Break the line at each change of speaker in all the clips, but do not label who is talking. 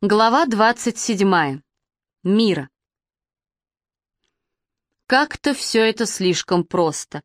Глава 27. Мира. Как-то все это слишком просто.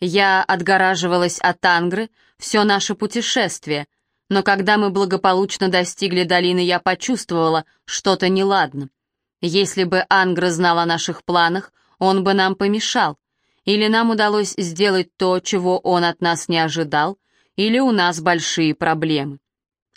Я отгораживалась от Ангры все наше путешествие, но когда мы благополучно достигли долины, я почувствовала что-то неладно. Если бы Ангра знал о наших планах, он бы нам помешал. Или нам удалось сделать то, чего он от нас не ожидал, или у нас большие проблемы.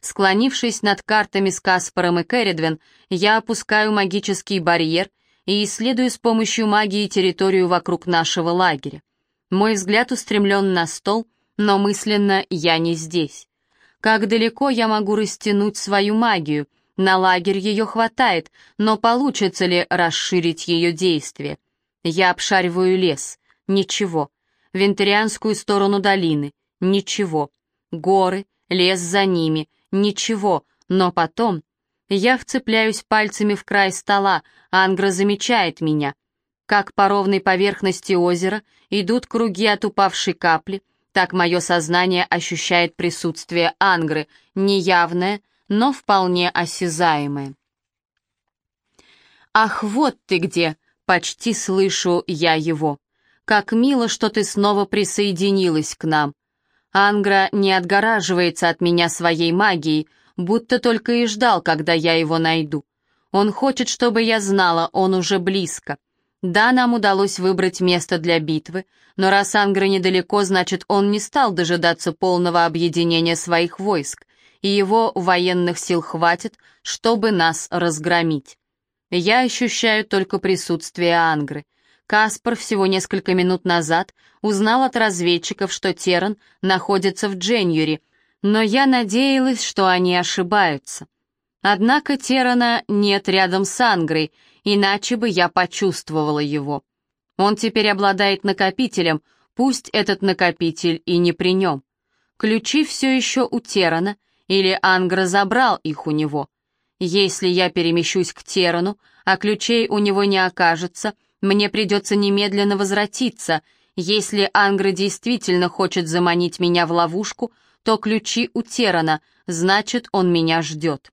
Склонившись над картами с Каспаром и Керридвен, я опускаю магический барьер и исследую с помощью магии территорию вокруг нашего лагеря. Мой взгляд устремлен на стол, но мысленно я не здесь. Как далеко я могу растянуть свою магию? На лагерь ее хватает, но получится ли расширить ее действие? Я обшариваю лес. Ничего. Вентарианскую сторону долины. Ничего. Горы, лес за ними. Ничего, но потом... Я вцепляюсь пальцами в край стола, Ангра замечает меня. Как по ровной поверхности озера идут круги от упавшей капли, так мое сознание ощущает присутствие Ангры, неявное, но вполне осязаемое. «Ах, вот ты где!» — почти слышу я его. «Как мило, что ты снова присоединилась к нам. Ангра не отгораживается от меня своей магией, будто только и ждал, когда я его найду. Он хочет, чтобы я знала, он уже близко. Да, нам удалось выбрать место для битвы, но раз Ангра недалеко, значит, он не стал дожидаться полного объединения своих войск, и его военных сил хватит, чтобы нас разгромить. Я ощущаю только присутствие Ангры — Каспар всего несколько минут назад узнал от разведчиков, что Теран находится в Дженюре, но я надеялась, что они ошибаются. Однако Терана нет рядом с Ангрой, иначе бы я почувствовала его. Он теперь обладает накопителем, пусть этот накопитель и не при нем. Ключи все еще у Терана, или Ангра забрал их у него. Если я перемещусь к Терану, а ключей у него не окажется — мне придется немедленно возвратиться. Если Ангра действительно хочет заманить меня в ловушку, то ключи у Терана, значит, он меня ждет.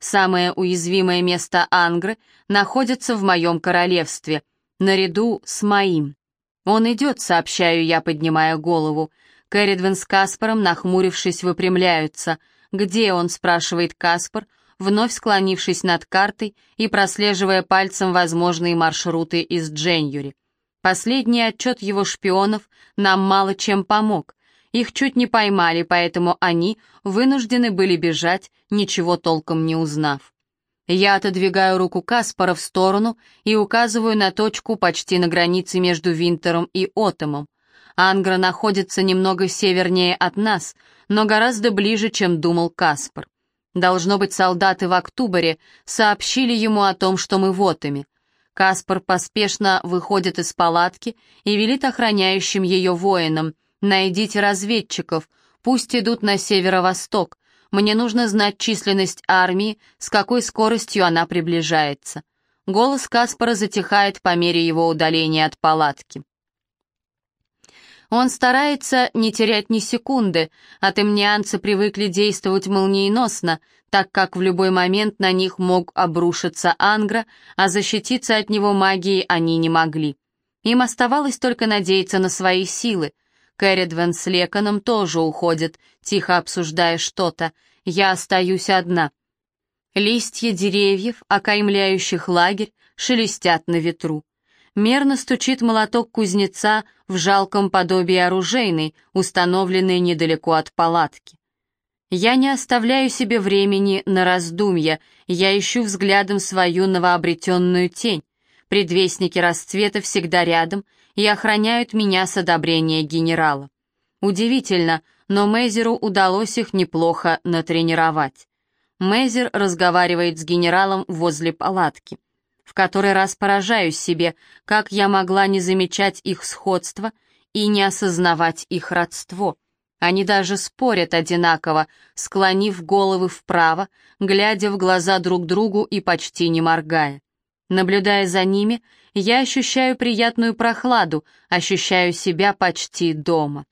Самое уязвимое место Ангры находится в моем королевстве, наряду с моим. Он идет, сообщаю я, поднимая голову. Кэрридвен с Каспаром, нахмурившись, выпрямляются. «Где он?» — спрашивает Каспар, вновь склонившись над картой и прослеживая пальцем возможные маршруты из Дженюри. Последний отчет его шпионов нам мало чем помог. Их чуть не поймали, поэтому они вынуждены были бежать, ничего толком не узнав. Я отодвигаю руку Каспара в сторону и указываю на точку почти на границе между Винтером и Отомом. Ангра находится немного севернее от нас, но гораздо ближе, чем думал Каспар. Должно быть, солдаты в Октубре сообщили ему о том, что мы вотами. Каспар поспешно выходит из палатки и велит охраняющим ее воинам «Найдите разведчиков, пусть идут на северо-восток. Мне нужно знать численность армии, с какой скоростью она приближается». Голос Каспара затихает по мере его удаления от палатки. Он старается не терять ни секунды, а темнианцы привыкли действовать молниеносно, так как в любой момент на них мог обрушиться Ангра, а защититься от него магией они не могли. Им оставалось только надеяться на свои силы. Кэрридвен с Леканом тоже уходят, тихо обсуждая что-то. Я остаюсь одна. Листья деревьев, окаймляющих лагерь, шелестят на ветру. Мерно стучит молоток кузнеца в жалком подобии оружейной, установленной недалеко от палатки. Я не оставляю себе времени на раздумья, я ищу взглядом свою новообретенную тень. Предвестники расцвета всегда рядом и охраняют меня с одобрения генерала. Удивительно, но Мейзеру удалось их неплохо натренировать. Мейзер разговаривает с генералом возле палатки. В который раз поражаюсь себе, как я могла не замечать их сходство и не осознавать их родство. Они даже спорят одинаково, склонив головы вправо, глядя в глаза друг другу и почти не моргая. Наблюдая за ними, я ощущаю приятную прохладу, ощущаю себя почти дома.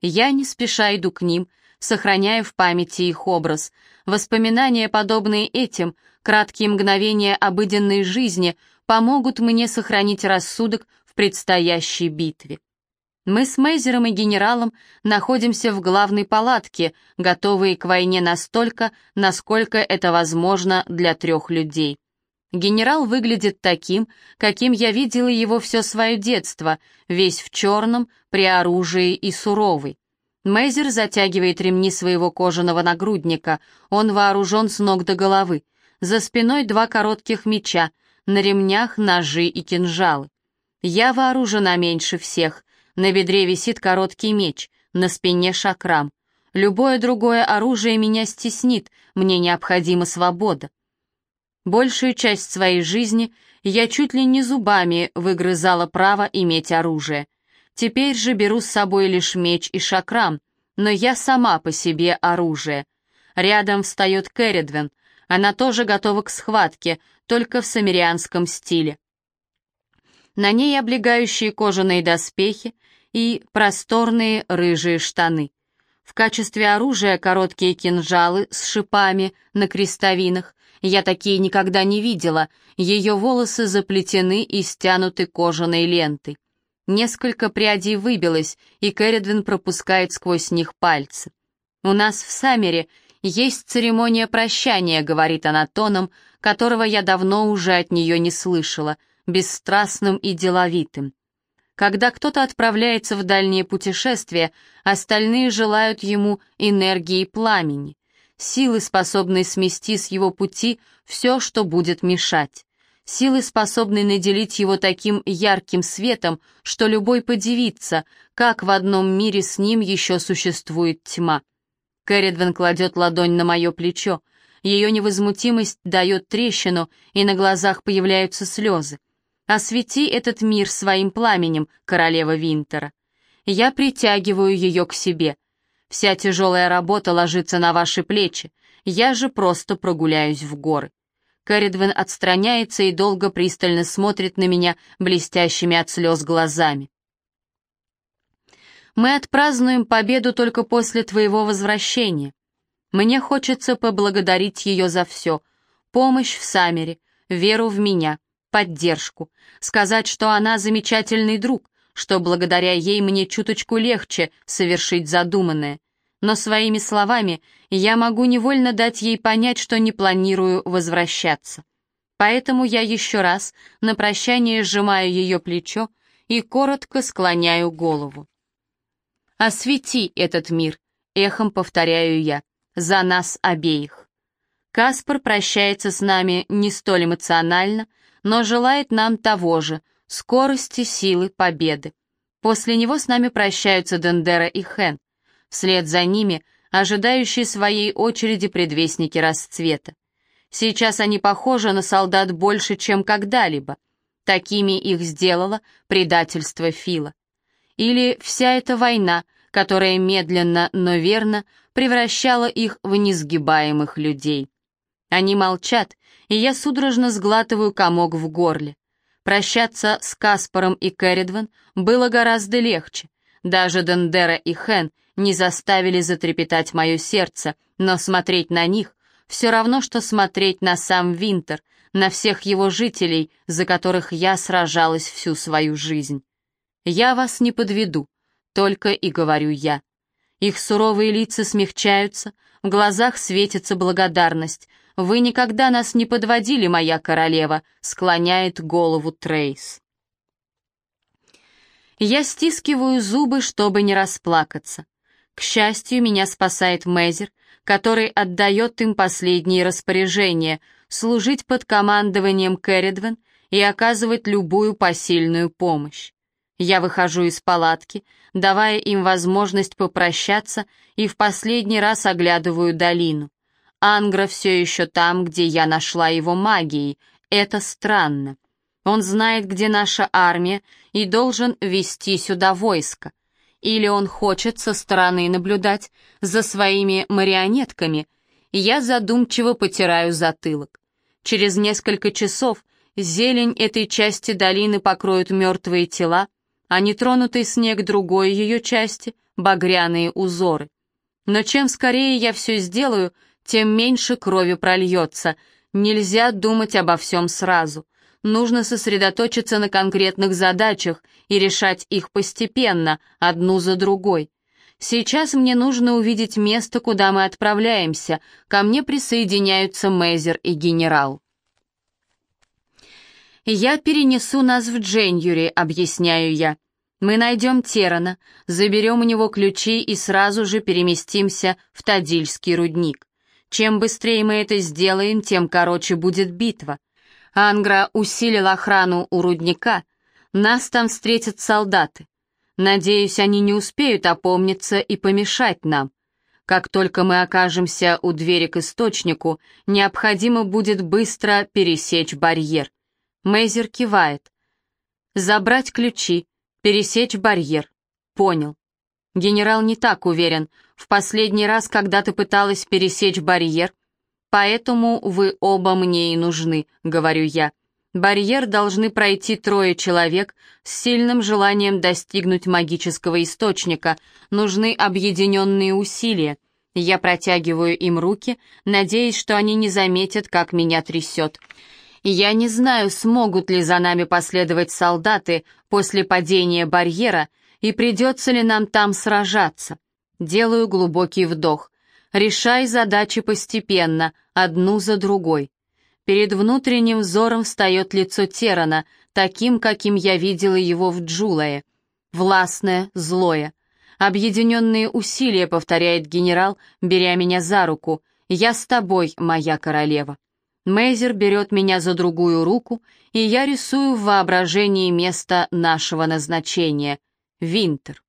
Я не спеша иду к ним, сохраняя в памяти их образ. Воспоминания, подобные этим, Краткие мгновения обыденной жизни помогут мне сохранить рассудок в предстоящей битве. Мы с Мейзером и генералом находимся в главной палатке, готовые к войне настолько, насколько это возможно для трех людей. Генерал выглядит таким, каким я видела его все свое детство, весь в черном, при оружии и суровый. Мейзер затягивает ремни своего кожаного нагрудника, он вооружен с ног до головы. За спиной два коротких меча, на ремнях ножи и кинжалы. Я вооружена меньше всех, на бедре висит короткий меч, на спине шакрам. Любое другое оружие меня стеснит, мне необходима свобода. Большую часть своей жизни я чуть ли не зубами выгрызала право иметь оружие. Теперь же беру с собой лишь меч и шакрам, но я сама по себе оружие. Рядом встает Кэрридвен, она тоже готова к схватке, только в самирианском стиле. На ней облегающие кожаные доспехи, и просторные рыжие штаны. В качестве оружия короткие кинжалы с шипами на крестовинах. Я такие никогда не видела. Ее волосы заплетены и стянуты кожаной лентой. Несколько прядей выбилось, и Кэрридвин пропускает сквозь них пальцы. «У нас в Саммере есть церемония прощания», — говорит она тоном, которого я давно уже от нее не слышала, бесстрастным и деловитым. Когда кто-то отправляется в дальнее путешествие, остальные желают ему энергии пламени, силы, способной смести с его пути все, что будет мешать, силы, способной наделить его таким ярким светом, что любой подивится, как в одном мире с ним еще существует тьма. Кэрридвен кладет ладонь на мое плечо, ее невозмутимость дает трещину, и на глазах появляются слезы. Освети этот мир своим пламенем, королева Винтера. Я притягиваю ее к себе. Вся тяжелая работа ложится на ваши плечи. Я же просто прогуляюсь в горы. Кэрридвен отстраняется и долго пристально смотрит на меня блестящими от слез глазами. Мы отпразднуем победу только после твоего возвращения. Мне хочется поблагодарить ее за все. Помощь в Саммере, веру в меня — поддержку, сказать, что она замечательный друг, что благодаря ей мне чуточку легче совершить задуманное. Но своими словами я могу невольно дать ей понять, что не планирую возвращаться. Поэтому я еще раз на прощание сжимаю ее плечо и коротко склоняю голову. «Освети этот мир», — эхом повторяю я, — «за нас обеих». Каспар прощается с нами не столь эмоционально, но желает нам того же — скорости, силы, победы. После него с нами прощаются Дендера и Хен. Вслед за ними ожидающие своей очереди предвестники расцвета. Сейчас они похожи на солдат больше, чем когда-либо. Такими их сделало предательство Фила. Или вся эта война, которая медленно, но верно превращала их в несгибаемых людей. Они молчат, и я судорожно сглатываю комок в горле. Прощаться с Каспаром и Кэрридван было гораздо легче. Даже Дендера и Хен не заставили затрепетать мое сердце, но смотреть на них все равно, что смотреть на сам Винтер, на всех его жителей, за которых я сражалась всю свою жизнь. Я вас не подведу, только и говорю я. Их суровые лица смягчаются, в глазах светится благодарность, «Вы никогда нас не подводили, моя королева», — склоняет голову Трейс. Я стискиваю зубы, чтобы не расплакаться. К счастью, меня спасает Мезер, который отдает им последние распоряжения служить под командованием Кэрридвен и оказывать любую посильную помощь. Я выхожу из палатки, давая им возможность попрощаться, и в последний раз оглядываю долину. Ангра все еще там, где я нашла его магией. Это странно. Он знает, где наша армия, и должен вести сюда войско. Или он хочет со стороны наблюдать за своими марионетками. Я задумчиво потираю затылок. Через несколько часов зелень этой части долины покроют мертвые тела, а нетронутый снег другой ее части — багряные узоры. Но чем скорее я все сделаю, тем меньше крови прольется. Нельзя думать обо всем сразу. Нужно сосредоточиться на конкретных задачах и решать их постепенно, одну за другой. Сейчас мне нужно увидеть место, куда мы отправляемся. Ко мне присоединяются Мейзер и генерал. «Я перенесу нас в Дженюри», — объясняю я. «Мы найдем Терана, заберем у него ключи и сразу же переместимся в Тадильский рудник. Чем быстрее мы это сделаем, тем короче будет битва. Ангра усилил охрану у рудника. Нас там встретят солдаты. Надеюсь, они не успеют опомниться и помешать нам. Как только мы окажемся у двери к источнику, необходимо будет быстро пересечь барьер. Мейзер кивает. Забрать ключи, пересечь барьер. Понял. Генерал не так уверен. В последний раз, когда ты пыталась пересечь барьер, поэтому вы оба мне и нужны, говорю я. Барьер должны пройти трое человек с сильным желанием достигнуть магического источника. Нужны объединенные усилия. Я протягиваю им руки, надеясь, что они не заметят, как меня трясет. Я не знаю, смогут ли за нами последовать солдаты после падения барьера и придется ли нам там сражаться. Делаю глубокий вдох. Решай задачи постепенно, одну за другой. Перед внутренним взором встает лицо Терана, таким, каким я видела его в Джулае. Властное, злое. Объединенные усилия, повторяет генерал, беря меня за руку. Я с тобой, моя королева. Мейзер берет меня за другую руку, и я рисую в воображении место нашего назначения — Винтер.